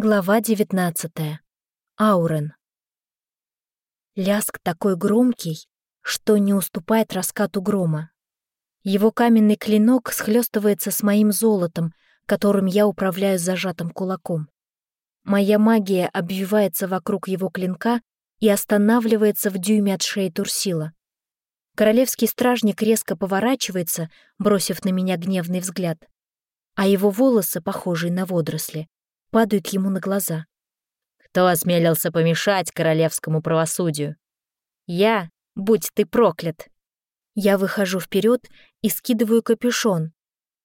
Глава 19. Аурен. Ляск такой громкий, что не уступает раскату грома. Его каменный клинок схлестывается с моим золотом, которым я управляю зажатым кулаком. Моя магия обвивается вокруг его клинка и останавливается в дюйме от шеи Турсила. Королевский стражник резко поворачивается, бросив на меня гневный взгляд, а его волосы, похожие на водоросли, падают ему на глаза. «Кто осмелился помешать королевскому правосудию?» «Я, будь ты проклят!» Я выхожу вперед и скидываю капюшон,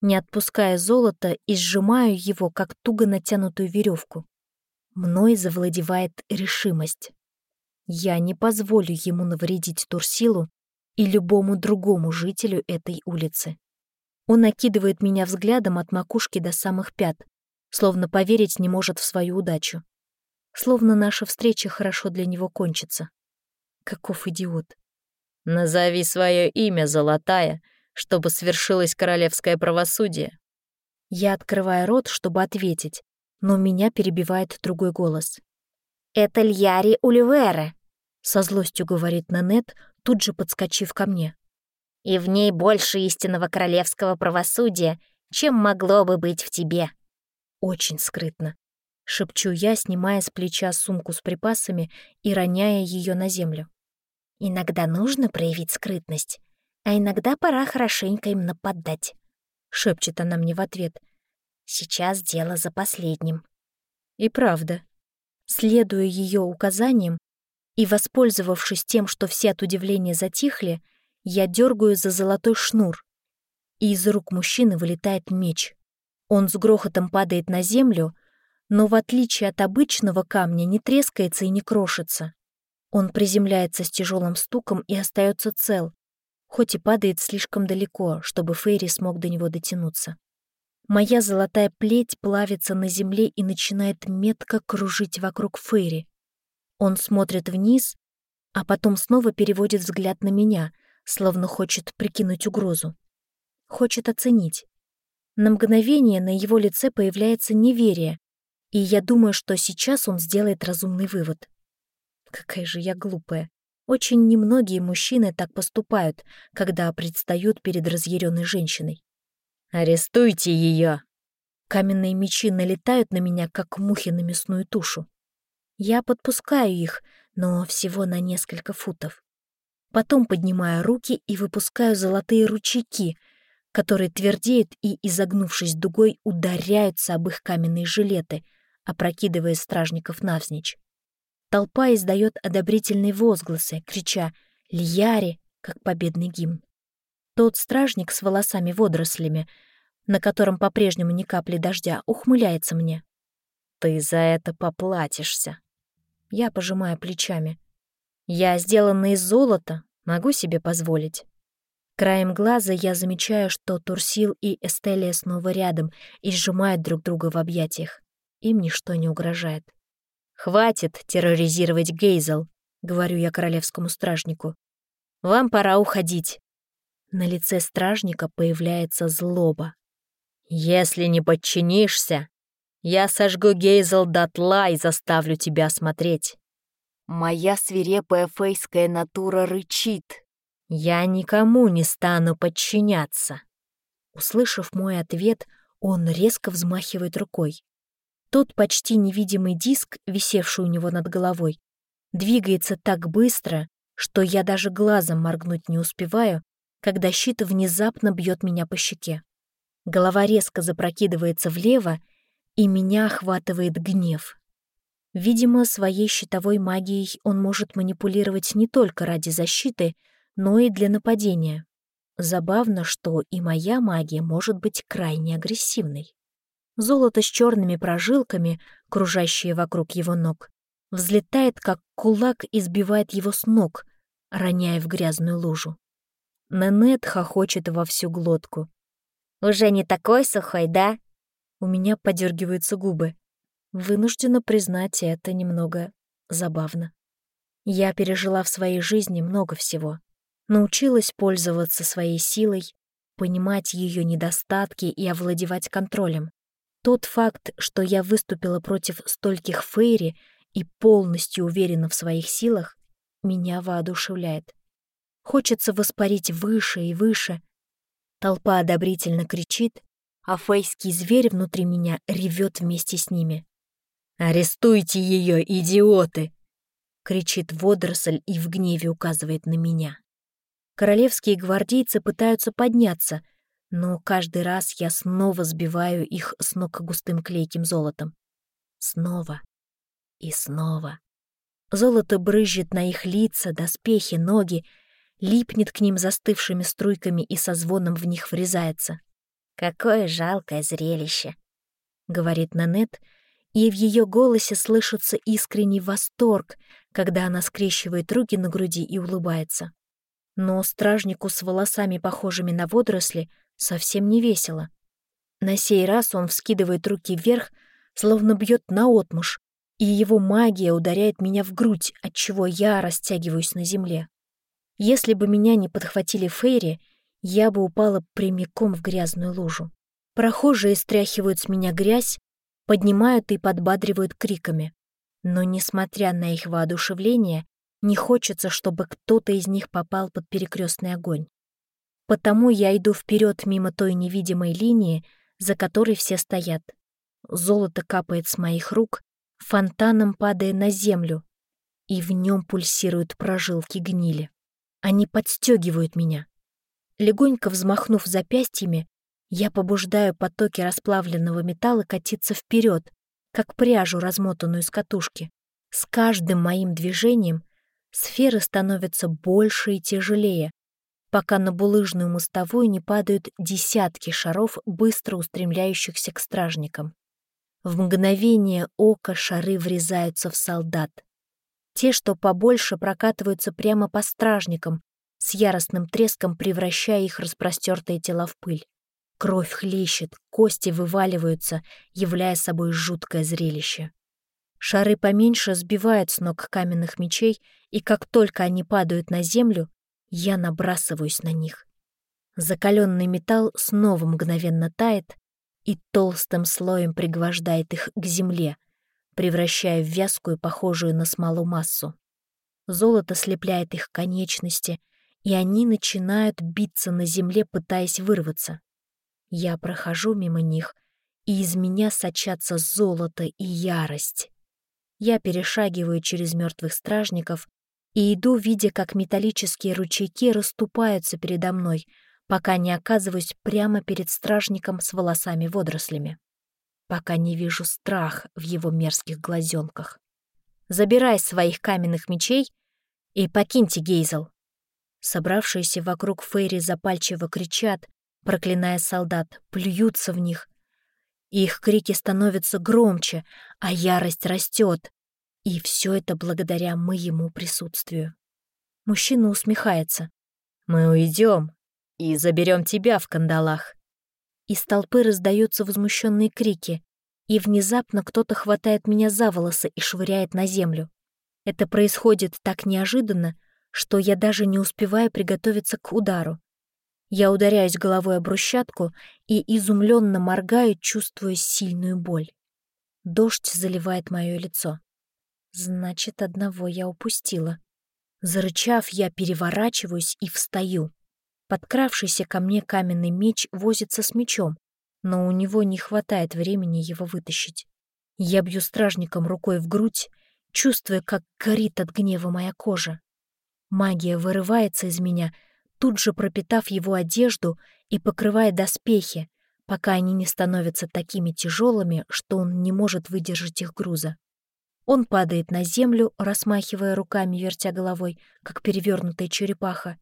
не отпуская золото и сжимаю его, как туго натянутую веревку. Мной завладевает решимость. Я не позволю ему навредить Турсилу и любому другому жителю этой улицы. Он накидывает меня взглядом от макушки до самых пят, словно поверить не может в свою удачу. Словно наша встреча хорошо для него кончится. Каков идиот. «Назови свое имя, Золотая, чтобы свершилось королевское правосудие». Я открываю рот, чтобы ответить, но меня перебивает другой голос. «Это Льяри Уливера», — со злостью говорит Нанет, тут же подскочив ко мне. «И в ней больше истинного королевского правосудия, чем могло бы быть в тебе». Очень скрытно. Шепчу я, снимая с плеча сумку с припасами и роняя ее на землю. «Иногда нужно проявить скрытность, а иногда пора хорошенько им нападать», — шепчет она мне в ответ. «Сейчас дело за последним». И правда. Следуя ее указаниям и воспользовавшись тем, что все от удивления затихли, я дергаю за золотой шнур, и из рук мужчины вылетает меч. Он с грохотом падает на землю, но в отличие от обычного камня не трескается и не крошится. Он приземляется с тяжелым стуком и остается цел, хоть и падает слишком далеко, чтобы Фейри смог до него дотянуться. Моя золотая плеть плавится на земле и начинает метко кружить вокруг Фейри. Он смотрит вниз, а потом снова переводит взгляд на меня, словно хочет прикинуть угрозу. Хочет оценить. На мгновение на его лице появляется неверие, и я думаю, что сейчас он сделает разумный вывод. Какая же я глупая. Очень немногие мужчины так поступают, когда предстают перед разъяренной женщиной. «Арестуйте ее! Каменные мечи налетают на меня, как мухи на мясную тушу. Я подпускаю их, но всего на несколько футов. Потом поднимаю руки и выпускаю золотые ручейки — которые твердеют и, изогнувшись дугой, ударяются об их каменные жилеты, опрокидывая стражников навзничь. Толпа издает одобрительные возгласы, крича «Льяри!» как победный гимн. Тот стражник с волосами-водорослями, на котором по-прежнему ни капли дождя, ухмыляется мне. «Ты за это поплатишься!» Я пожимаю плечами. «Я сделана из золота, могу себе позволить». Краем глаза я замечаю, что Турсил и Эстелия снова рядом и сжимают друг друга в объятиях. Им ничто не угрожает. «Хватит терроризировать Гейзел», — говорю я королевскому стражнику. «Вам пора уходить». На лице стражника появляется злоба. «Если не подчинишься, я сожгу Гейзел дотла и заставлю тебя смотреть». Моя свирепая фейская натура рычит, «Я никому не стану подчиняться». Услышав мой ответ, он резко взмахивает рукой. Тот почти невидимый диск, висевший у него над головой, двигается так быстро, что я даже глазом моргнуть не успеваю, когда щит внезапно бьет меня по щеке. Голова резко запрокидывается влево, и меня охватывает гнев. Видимо, своей щитовой магией он может манипулировать не только ради защиты, но и для нападения. Забавно, что и моя магия может быть крайне агрессивной. Золото с черными прожилками, кружащие вокруг его ног, взлетает, как кулак и сбивает его с ног, роняя в грязную лужу. Нанет хохочет во всю глотку. «Уже не такой сухой, да?» У меня подергиваются губы. Вынуждена признать это немного забавно. Я пережила в своей жизни много всего научилась пользоваться своей силой, понимать ее недостатки и овладевать контролем. Тот факт, что я выступила против стольких фейри и полностью уверена в своих силах, меня воодушевляет. Хочется воспарить выше и выше. Толпа одобрительно кричит, а фейский зверь внутри меня ревет вместе с ними. «Арестуйте ее, идиоты!» — кричит водоросль и в гневе указывает на меня. Королевские гвардейцы пытаются подняться, но каждый раз я снова сбиваю их с ног густым клейким золотом. Снова и снова. Золото брызжет на их лица, доспехи, ноги, липнет к ним застывшими струйками и со звоном в них врезается. «Какое жалкое зрелище!» — говорит Нанет, и в ее голосе слышится искренний восторг, когда она скрещивает руки на груди и улыбается. Но стражнику с волосами, похожими на водоросли, совсем не весело. На сей раз он вскидывает руки вверх, словно бьет наотмашь, и его магия ударяет меня в грудь, отчего я растягиваюсь на земле. Если бы меня не подхватили Фейри, я бы упала прямиком в грязную лужу. Прохожие стряхивают с меня грязь, поднимают и подбадривают криками. Но, несмотря на их воодушевление, не хочется, чтобы кто-то из них попал под перекрестный огонь. Потому я иду вперед мимо той невидимой линии, за которой все стоят. Золото капает с моих рук, фонтаном падая на землю, и в нем пульсируют прожилки гнили. Они подстегивают меня. Легонько взмахнув запястьями, я побуждаю потоки расплавленного металла катиться вперед, как пряжу, размотанную с катушки. С каждым моим движением сферы становятся больше и тяжелее, пока на булыжную мостовую не падают десятки шаров, быстро устремляющихся к стражникам. В мгновение ока шары врезаются в солдат. Те, что побольше, прокатываются прямо по стражникам, с яростным треском превращая их распростертые тела в пыль. Кровь хлещет, кости вываливаются, являя собой жуткое зрелище. Шары поменьше сбивают с ног каменных мечей, и как только они падают на землю, я набрасываюсь на них. Закаленный металл снова мгновенно тает, и толстым слоем пригвождает их к земле, превращая в вязкую, похожую на смолу массу. Золото слепляет их конечности, и они начинают биться на земле, пытаясь вырваться. Я прохожу мимо них, и из меня сочатся золото и ярость. Я перешагиваю через мертвых стражников и иду, видя, как металлические ручейки расступаются передо мной — пока не оказываюсь прямо перед стражником с волосами-водорослями, пока не вижу страх в его мерзких глазенках. «Забирай своих каменных мечей и покиньте Гейзел!» Собравшиеся вокруг Фейри запальчиво кричат, проклиная солдат, плюются в них. Их крики становятся громче, а ярость растет. И все это благодаря моему присутствию. Мужчина усмехается. «Мы уйдем, и заберем тебя в кандалах». Из толпы раздаются возмущенные крики, и внезапно кто-то хватает меня за волосы и швыряет на землю. Это происходит так неожиданно, что я даже не успеваю приготовиться к удару. Я ударяюсь головой о брусчатку и изумленно моргаю, чувствуя сильную боль. Дождь заливает мое лицо. Значит, одного я упустила. Зарычав, я переворачиваюсь и встаю. Подкравшийся ко мне каменный меч возится с мечом, но у него не хватает времени его вытащить. Я бью стражником рукой в грудь, чувствуя, как горит от гнева моя кожа. Магия вырывается из меня, тут же пропитав его одежду и покрывая доспехи, пока они не становятся такими тяжелыми, что он не может выдержать их груза. Он падает на землю, расмахивая руками, вертя головой, как перевернутая черепаха,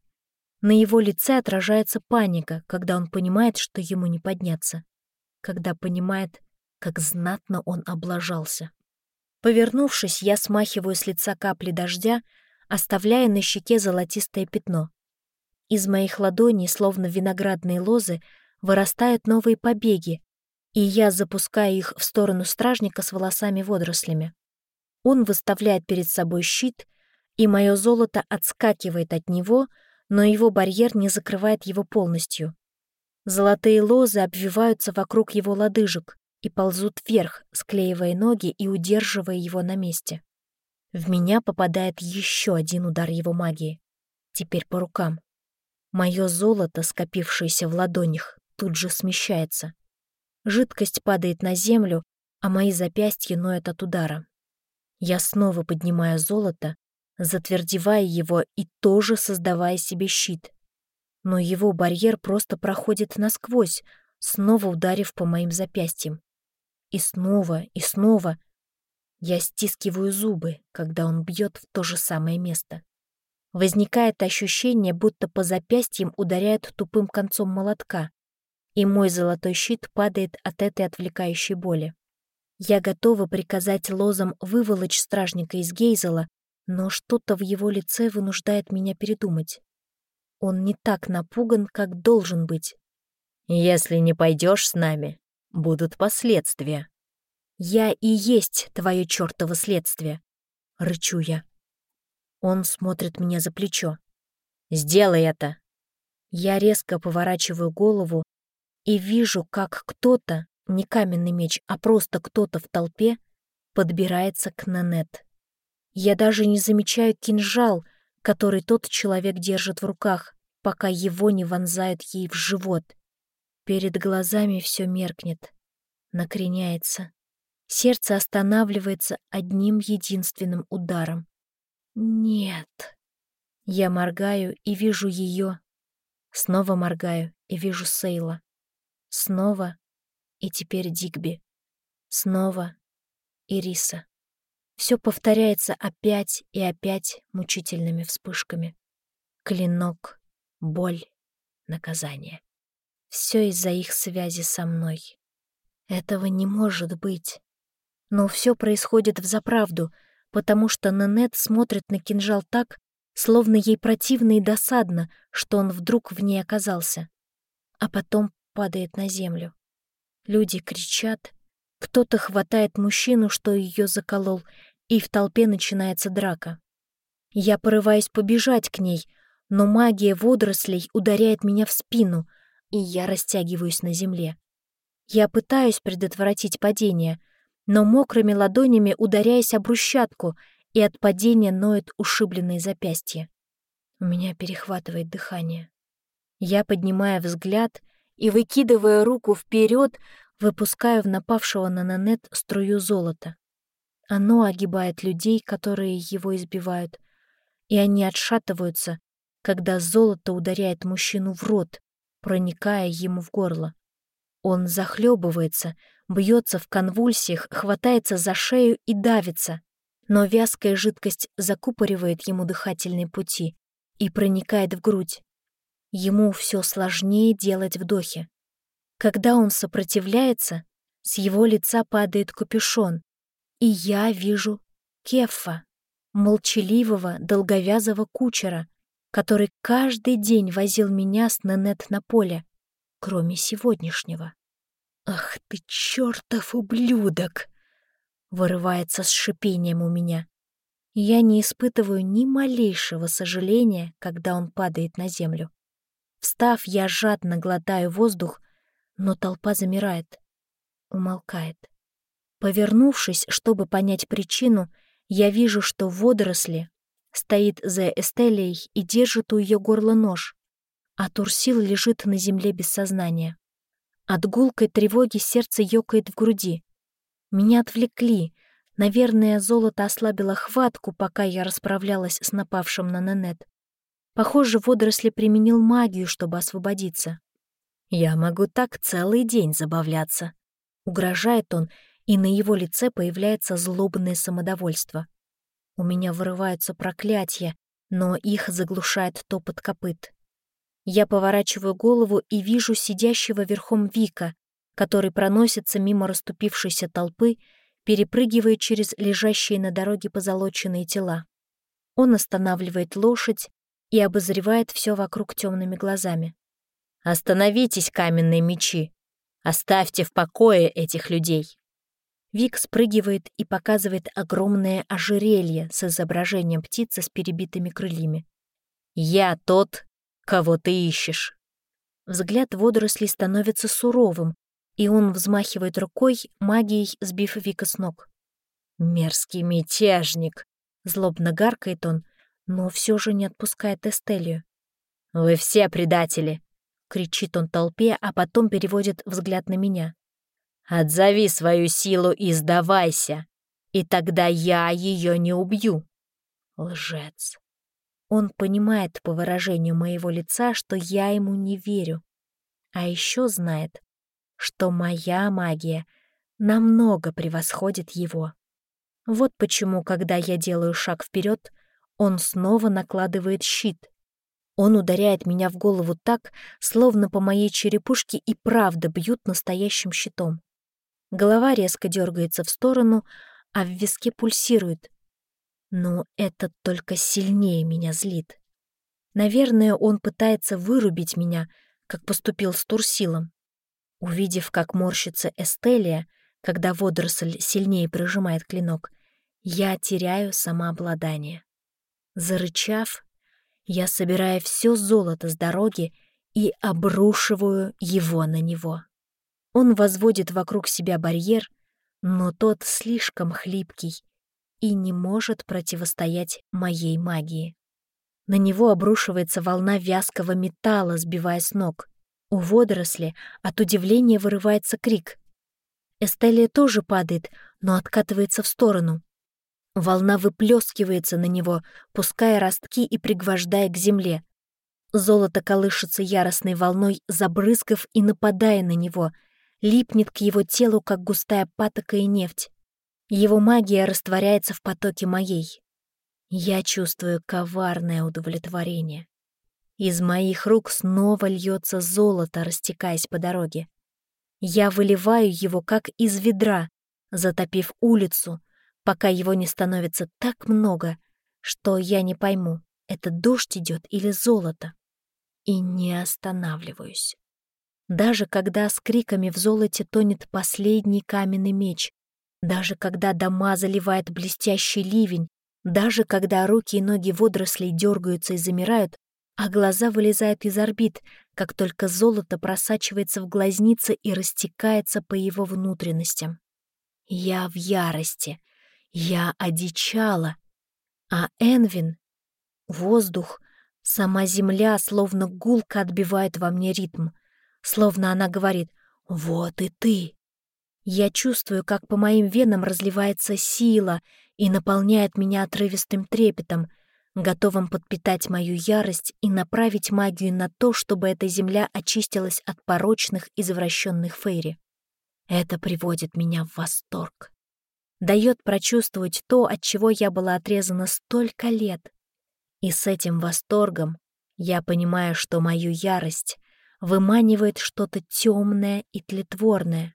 на его лице отражается паника, когда он понимает, что ему не подняться. Когда понимает, как знатно он облажался. Повернувшись, я смахиваю с лица капли дождя, оставляя на щеке золотистое пятно. Из моих ладоней, словно виноградные лозы, вырастают новые побеги, и я запускаю их в сторону стражника с волосами-водорослями. Он выставляет перед собой щит, и мое золото отскакивает от него — но его барьер не закрывает его полностью. Золотые лозы обвиваются вокруг его лодыжек, и ползут вверх, склеивая ноги и удерживая его на месте. В меня попадает еще один удар его магии. Теперь по рукам. Мое золото, скопившееся в ладонях, тут же смещается. Жидкость падает на землю, а мои запястья ноют от удара. Я снова поднимаю золото, затвердевая его и тоже создавая себе щит. Но его барьер просто проходит насквозь, снова ударив по моим запястьям. И снова, и снова. Я стискиваю зубы, когда он бьет в то же самое место. Возникает ощущение, будто по запястьям ударяют тупым концом молотка, и мой золотой щит падает от этой отвлекающей боли. Я готова приказать лозам выволочь стражника из Гейзела, но что-то в его лице вынуждает меня передумать. Он не так напуган, как должен быть. «Если не пойдешь с нами, будут последствия». «Я и есть твое чертово следствие», — рычу я. Он смотрит мне за плечо. «Сделай это!» Я резко поворачиваю голову и вижу, как кто-то, не каменный меч, а просто кто-то в толпе, подбирается к Нанет. Я даже не замечаю кинжал, который тот человек держит в руках, пока его не вонзают ей в живот. Перед глазами все меркнет, накреняется. Сердце останавливается одним единственным ударом. Нет. Я моргаю и вижу ее. Снова моргаю и вижу Сейла. Снова и теперь Дигби. Снова Ириса. Все повторяется опять и опять мучительными вспышками. Клинок, боль, наказание. Все из-за их связи со мной. Этого не может быть. Но все происходит взаправду, потому что Нанет смотрит на кинжал так, словно ей противно и досадно, что он вдруг в ней оказался. А потом падает на землю. Люди кричат, кто-то хватает мужчину, что ее заколол, и в толпе начинается драка. Я порываюсь побежать к ней, но магия водорослей ударяет меня в спину, и я растягиваюсь на земле. Я пытаюсь предотвратить падение, но мокрыми ладонями ударяясь об брусчатку, и от падения ноют ушибленные запястья. У меня перехватывает дыхание. Я поднимаю взгляд и, выкидывая руку вперед, выпускаю в напавшего на Нанет струю золота. Оно огибает людей, которые его избивают, и они отшатываются, когда золото ударяет мужчину в рот, проникая ему в горло. Он захлебывается, бьется в конвульсиях, хватается за шею и давится, но вязкая жидкость закупоривает ему дыхательные пути и проникает в грудь. Ему все сложнее делать вдохи. Когда он сопротивляется, с его лица падает капюшон, и я вижу Кефа, молчаливого, долговязого кучера, который каждый день возил меня с Нанет на поле, кроме сегодняшнего. «Ах ты, чертов ублюдок!» вырывается с шипением у меня. Я не испытываю ни малейшего сожаления, когда он падает на землю. Встав, я жадно глотаю воздух, но толпа замирает, умолкает. Повернувшись, чтобы понять причину, я вижу, что водоросли стоит за Эстелией и держит у ее горла нож, а Турсил лежит на земле без сознания. От гулкой тревоги сердце ёкает в груди. Меня отвлекли. Наверное, золото ослабило хватку, пока я расправлялась с напавшим на Нанет. Похоже, водоросли применил магию, чтобы освободиться. «Я могу так целый день забавляться», — угрожает он, и на его лице появляется злобное самодовольство. У меня вырываются проклятия, но их заглушает топот копыт. Я поворачиваю голову и вижу сидящего верхом Вика, который проносится мимо расступившейся толпы, перепрыгивая через лежащие на дороге позолоченные тела. Он останавливает лошадь и обозревает все вокруг темными глазами. «Остановитесь, каменные мечи! Оставьте в покое этих людей!» Вик спрыгивает и показывает огромное ожерелье с изображением птицы с перебитыми крыльями. «Я тот, кого ты ищешь». Взгляд водорослей становится суровым, И он взмахивает рукой, магией сбив Вика с ног. «Мерзкий мятежник!» — злобно гаркает он, но все же не отпускает Эстелию. «Вы все предатели!» — кричит он толпе, а потом переводит взгляд на меня. «Отзови свою силу и сдавайся, и тогда я ее не убью!» Лжец. Он понимает по выражению моего лица, что я ему не верю. А еще знает, что моя магия намного превосходит его. Вот почему, когда я делаю шаг вперед, он снова накладывает щит. Он ударяет меня в голову так, словно по моей черепушке и правда бьют настоящим щитом. Голова резко дергается в сторону, а в виске пульсирует. Но это только сильнее меня злит. Наверное, он пытается вырубить меня, как поступил с Турсилом. Увидев, как морщится Эстелия, когда водоросль сильнее прижимает клинок, я теряю самообладание. Зарычав, я собираю все золото с дороги и обрушиваю его на него. Он возводит вокруг себя барьер, но тот слишком хлипкий и не может противостоять моей магии. На него обрушивается волна вязкого металла, сбивая с ног. У водоросли от удивления вырывается крик. Эстелия тоже падает, но откатывается в сторону. Волна выплескивается на него, пуская ростки и пригвождая к земле. Золото колышется яростной волной, забрызгав и нападая на него, липнет к его телу, как густая патока и нефть. Его магия растворяется в потоке моей. Я чувствую коварное удовлетворение. Из моих рук снова льется золото, растекаясь по дороге. Я выливаю его, как из ведра, затопив улицу, пока его не становится так много, что я не пойму, это дождь идет или золото. И не останавливаюсь. Даже когда с криками в золоте тонет последний каменный меч, даже когда дома заливает блестящий ливень, даже когда руки и ноги водорослей дергаются и замирают, а глаза вылезают из орбит, как только золото просачивается в глазницы и растекается по его внутренностям. Я в ярости, я одичала, а Энвин, воздух, сама земля словно гулко отбивает во мне ритм, словно она говорит «Вот и ты». Я чувствую, как по моим венам разливается сила и наполняет меня отрывистым трепетом, готовым подпитать мою ярость и направить магию на то, чтобы эта земля очистилась от порочных, извращенных фейри. Это приводит меня в восторг дает прочувствовать то, от чего я была отрезана столько лет. И с этим восторгом я понимаю, что мою ярость выманивает что-то темное и тлетворное,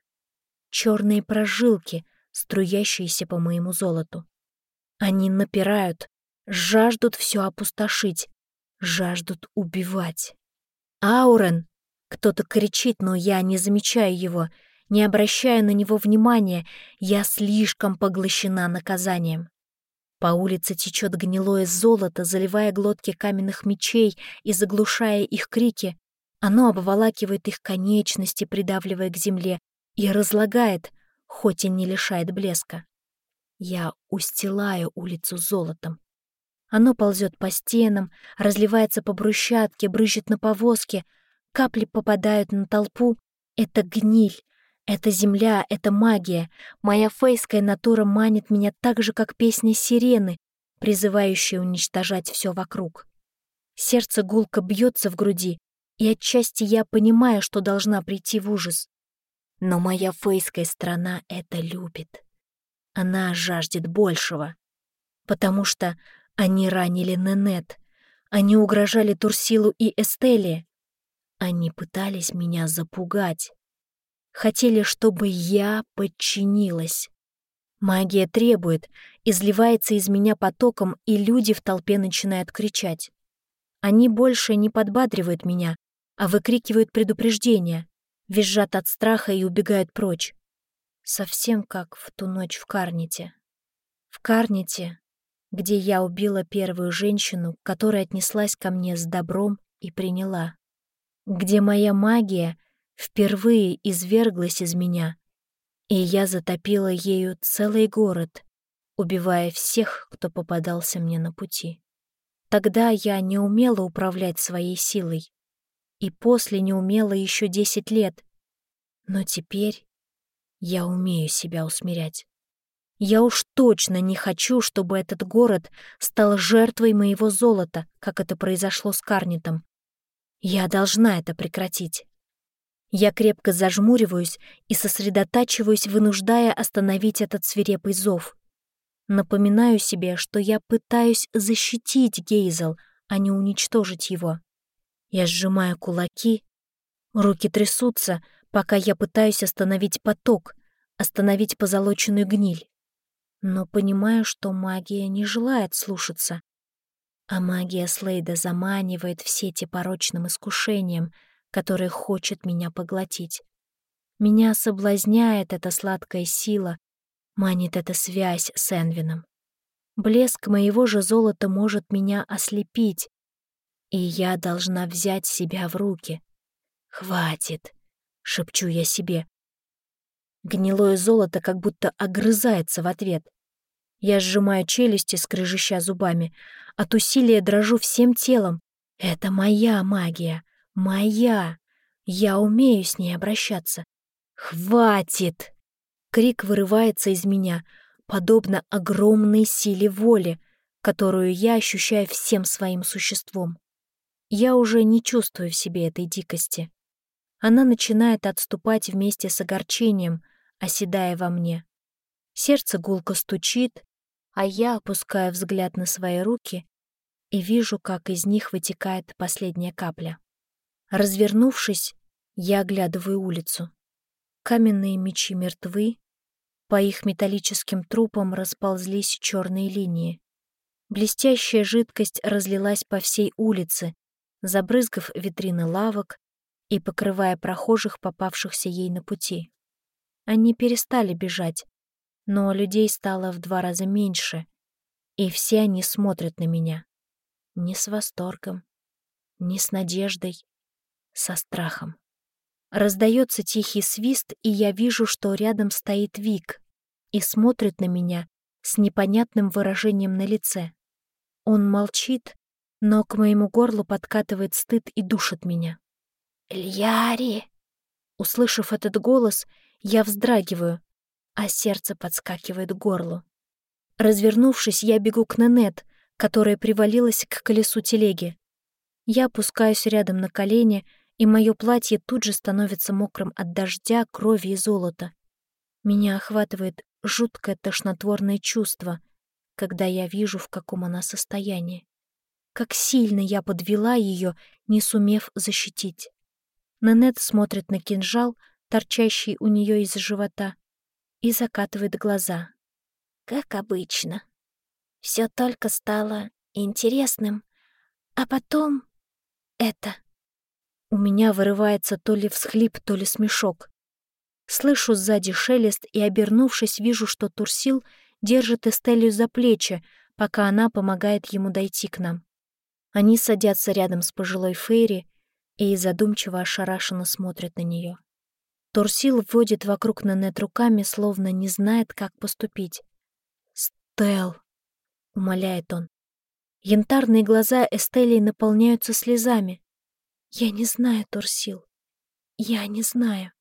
черные прожилки, струящиеся по моему золоту. Они напирают, жаждут все опустошить, жаждут убивать. «Аурен!» — кто-то кричит, но я не замечаю его — не обращая на него внимания, я слишком поглощена наказанием. По улице течет гнилое золото, заливая глотки каменных мечей и заглушая их крики. Оно обволакивает их конечности, придавливая к земле, и разлагает, хоть и не лишает блеска. Я устилаю улицу золотом. Оно ползет по стенам, разливается по брусчатке, брызжет на повозке, капли попадают на толпу. Это гниль, это земля, это магия. Моя фейская натура манит меня так же, как песня сирены, призывающая уничтожать все вокруг. Сердце гулко бьется в груди, и отчасти я понимаю, что должна прийти в ужас. Но моя фейская страна это любит. Она жаждет большего. Потому что они ранили Ненет, они угрожали Турсилу и Эстеле. Они пытались меня запугать. Хотели, чтобы я подчинилась. Магия требует, изливается из меня потоком, и люди в толпе начинают кричать. Они больше не подбадривают меня, а выкрикивают предупреждения, визжат от страха и убегают прочь. Совсем как в ту ночь в Карните. В Карните, где я убила первую женщину, которая отнеслась ко мне с добром и приняла. Где моя магия — впервые изверглась из меня, и я затопила ею целый город, убивая всех, кто попадался мне на пути. Тогда я не умела управлять своей силой, и после не умела еще десять лет, но теперь я умею себя усмирять. Я уж точно не хочу, чтобы этот город стал жертвой моего золота, как это произошло с Карнитом. Я должна это прекратить. Я крепко зажмуриваюсь и сосредотачиваюсь, вынуждая остановить этот свирепый зов. Напоминаю себе, что я пытаюсь защитить Гейзел, а не уничтожить его. Я сжимаю кулаки, руки трясутся, пока я пытаюсь остановить поток, остановить позолоченную гниль. Но понимаю, что магия не желает слушаться. А магия Слейда заманивает в сети порочным искушением, которое хочет меня поглотить. Меня соблазняет эта сладкая сила, манит эта связь с Энвином. Блеск моего же золота может меня ослепить, и я должна взять себя в руки. «Хватит!» — шепчу я себе. Гнилое золото как будто огрызается в ответ. Я сжимаю челюсти, скрежеща зубами. От усилия дрожу всем телом. Это моя магия. Моя. Я умею с ней обращаться. «Хватит!» Крик вырывается из меня, подобно огромной силе воли, которую я ощущаю всем своим существом. Я уже не чувствую в себе этой дикости. Она начинает отступать вместе с огорчением, оседая во мне. Сердце гулко стучит, а я опускаю взгляд на свои руки и вижу, как из них вытекает последняя капля. Развернувшись, я оглядываю улицу. Каменные мечи мертвы, по их металлическим трупам расползлись черные линии. Блестящая жидкость разлилась по всей улице, забрызгав витрины лавок и покрывая прохожих, попавшихся ей на пути. Они перестали бежать, но людей стало в два раза меньше, и все они смотрят на меня. Не с восторгом, не с надеждой, со страхом. Раздается тихий свист, и я вижу, что рядом стоит Вик и смотрит на меня с непонятным выражением на лице. Он молчит, но к моему горлу подкатывает стыд и душит меня. «Льяри!» Услышав этот голос, я вздрагиваю, а сердце подскакивает к горлу. Развернувшись, я бегу к Нанет, которая привалилась к колесу телеги. Я опускаюсь рядом на колени, и мое платье тут же становится мокрым от дождя, крови и золота. Меня охватывает жуткое тошнотворное чувство, когда я вижу, в каком она состоянии. Как сильно я подвела ее, не сумев защитить. Нанет смотрит на кинжал, торчащий у нее из живота, и закатывает глаза. Как обычно. Все только стало интересным, а потом это. У меня вырывается то ли всхлип, то ли смешок. Слышу сзади шелест и, обернувшись, вижу, что Турсил держит Эстелью за плечи, пока она помогает ему дойти к нам. Они садятся рядом с пожилой Фейри и задумчиво ошарашенно смотрят на нее. Турсил вводит вокруг Нанет руками, словно не знает, как поступить. «Стелл!» — умоляет он. Янтарные глаза Эстелии наполняются слезами. «Я не знаю, Турсил. Я не знаю».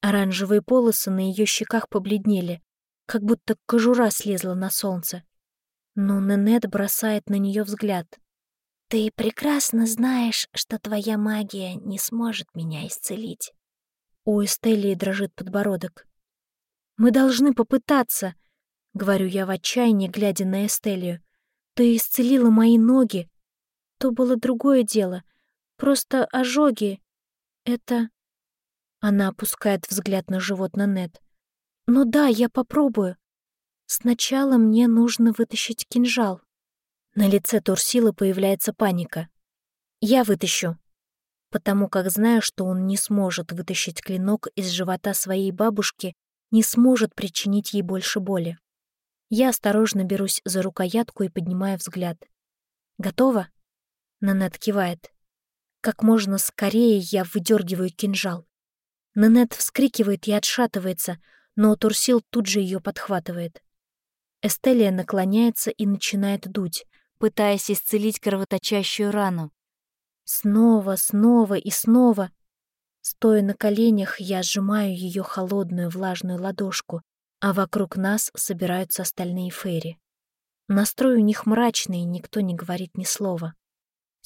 Оранжевые полосы на ее щеках побледнели, как будто кожура слезла на солнце. Но Ненет бросает на нее взгляд. «Ты прекрасно знаешь, что твоя магия не сможет меня исцелить». У Эстелии дрожит подбородок. «Мы должны попытаться», — говорю я в отчаянии, глядя на Эстелию. «Ты исцелила мои ноги. То было другое дело. Просто ожоги. Это...» Она опускает взгляд на живот Нанет. «Ну да, я попробую. Сначала мне нужно вытащить кинжал». На лице Турсила появляется паника. «Я вытащу», потому как знаю, что он не сможет вытащить клинок из живота своей бабушки, не сможет причинить ей больше боли. Я осторожно берусь за рукоятку и поднимаю взгляд. «Готово?» Нанет кивает. Как можно скорее я выдергиваю кинжал. Нанет вскрикивает и отшатывается, но Турсил тут же ее подхватывает. Эстелия наклоняется и начинает дуть, пытаясь исцелить кровоточащую рану. Снова, снова и снова. Стоя на коленях, я сжимаю ее холодную влажную ладошку, а вокруг нас собираются остальные фейри. Настрой у них мрачный, никто не говорит ни слова.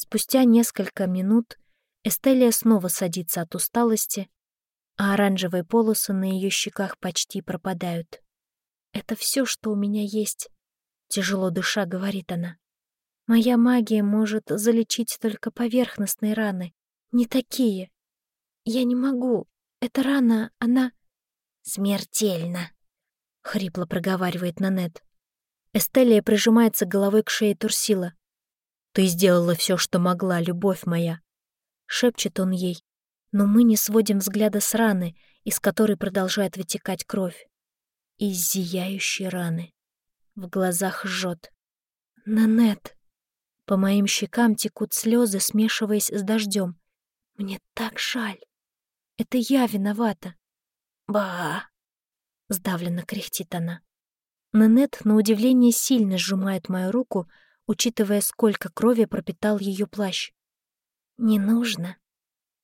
Спустя несколько минут Эстелия снова садится от усталости, а оранжевые полосы на ее щеках почти пропадают. «Это все, что у меня есть», — тяжело дыша говорит она. «Моя магия может залечить только поверхностные раны, не такие. Я не могу. Эта рана, она...» «Смертельно», — хрипло проговаривает Нанет. Эстелия прижимается головой к шее Турсила. «Ты сделала все, что могла, любовь моя шепчет он ей, но мы не сводим взгляда с раны, из которой продолжает вытекать кровь. Из зияющей раны. В глазах жжет. «Нанет!» По моим щекам текут слезы, смешиваясь с дождем. Мне так жаль. Это я виновата. «Ба!» — сдавленно кряхтит она. Нанет, на удивление, сильно сжимает мою руку, учитывая, сколько крови пропитал ее плащ. «Не нужно.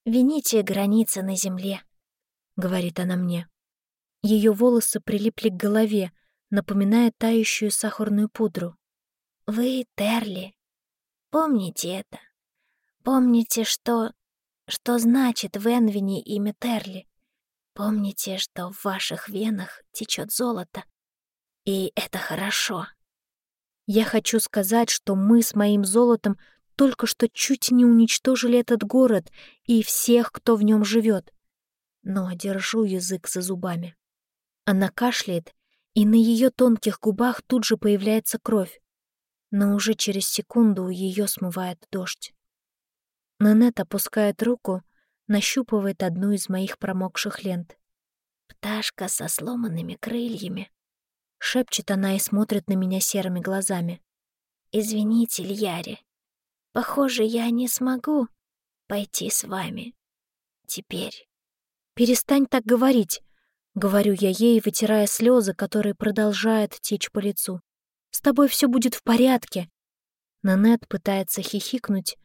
Вините границы на земле», — говорит она мне. Ее волосы прилипли к голове, напоминая тающую сахарную пудру. «Вы Терли. Помните это. Помните, что... что значит в Энвине имя Терли. Помните, что в ваших венах течет золото. И это хорошо». Я хочу сказать, что мы с моим золотом только что чуть не уничтожили этот город и всех, кто в нем живет. Но держу язык за зубами. Она кашляет, и на ее тонких губах тут же появляется кровь. Но уже через секунду ее смывает дождь. Нанет опускает руку, нащупывает одну из моих промокших лент. «Пташка со сломанными крыльями», — шепчет она и смотрит на меня серыми глазами. «Извините, Льяри, Похоже, я не смогу пойти с вами. Теперь. Перестань так говорить, говорю я ей, вытирая слезы, которые продолжают течь по лицу. С тобой все будет в порядке. Нанет пытается хихикнуть,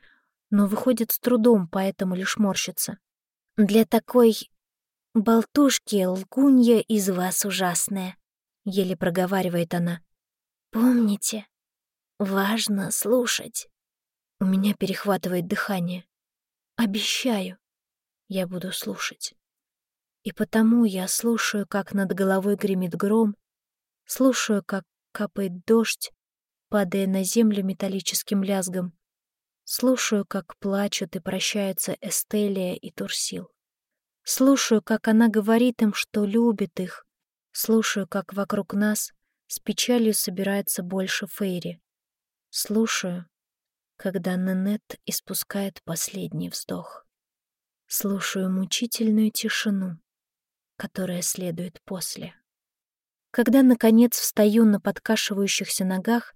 но выходит с трудом, поэтому лишь морщится. Для такой болтушки лгунья из вас ужасная, еле проговаривает она. Помните, важно слушать. У меня перехватывает дыхание. Обещаю, я буду слушать. И потому я слушаю, как над головой гремит гром, слушаю, как капает дождь, падая на землю металлическим лязгом, слушаю, как плачут и прощаются Эстелия и Турсил. Слушаю, как она говорит им, что любит их, слушаю, как вокруг нас с печалью собирается больше Фейри. Слушаю, когда Нанет испускает последний вздох. Слушаю мучительную тишину, которая следует после. Когда, наконец, встаю на подкашивающихся ногах,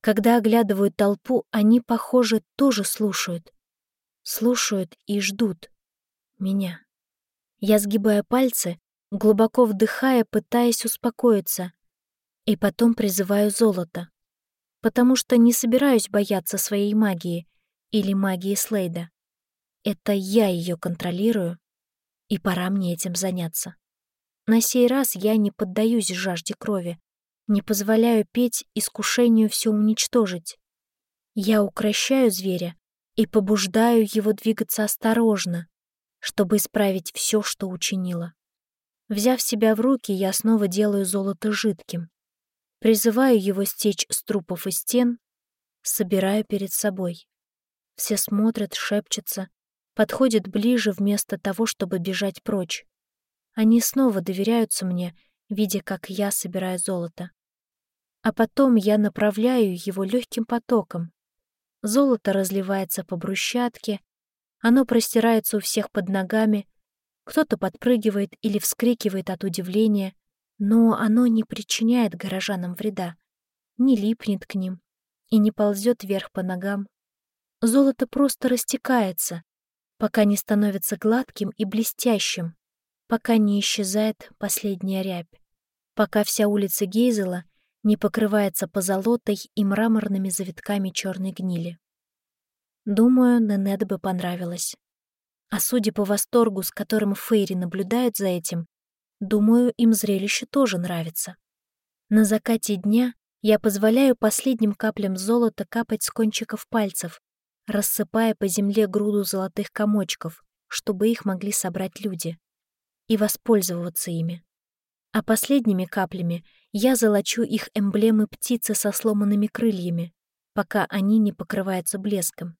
когда оглядываю толпу, они, похоже, тоже слушают. Слушают и ждут меня. Я сгибаю пальцы, глубоко вдыхая, пытаясь успокоиться, и потом призываю золото потому что не собираюсь бояться своей магии или магии Слейда. Это я ее контролирую, и пора мне этим заняться. На сей раз я не поддаюсь жажде крови, не позволяю петь искушению все уничтожить. Я укращаю зверя и побуждаю его двигаться осторожно, чтобы исправить все, что учинила. Взяв себя в руки, я снова делаю золото жидким. Призываю его стечь с трупов и стен, собираю перед собой. Все смотрят, шепчутся, подходят ближе вместо того, чтобы бежать прочь. Они снова доверяются мне, видя, как я собираю золото. А потом я направляю его легким потоком. Золото разливается по брусчатке, оно простирается у всех под ногами, кто-то подпрыгивает или вскрикивает от удивления, но оно не причиняет горожанам вреда, не липнет к ним и не ползет вверх по ногам. Золото просто растекается, пока не становится гладким и блестящим, пока не исчезает последняя рябь, пока вся улица Гейзела не покрывается позолотой и мраморными завитками черной гнили. Думаю, Ненет бы понравилось. А судя по восторгу, с которым Фейри наблюдают за этим, думаю, им зрелище тоже нравится. На закате дня я позволяю последним каплям золота капать с кончиков пальцев, рассыпая по земле груду золотых комочков, чтобы их могли собрать люди и воспользоваться ими. А последними каплями я золочу их эмблемы птицы со сломанными крыльями, пока они не покрываются блеском.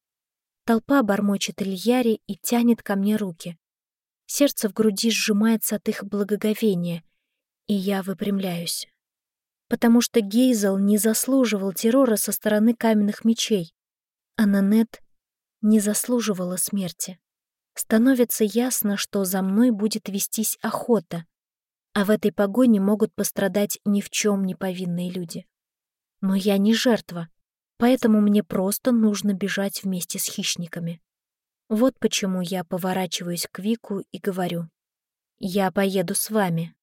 Толпа бормочет Ильяри и тянет ко мне руки. Сердце в груди сжимается от их благоговения, и я выпрямляюсь. Потому что Гейзел не заслуживал террора со стороны каменных мечей, а Нанет не заслуживала смерти становится ясно, что за мной будет вестись охота, а в этой погоне могут пострадать ни в чем не повинные люди. Но я не жертва, поэтому мне просто нужно бежать вместе с хищниками. Вот почему я поворачиваюсь к Вику и говорю. «Я поеду с вами».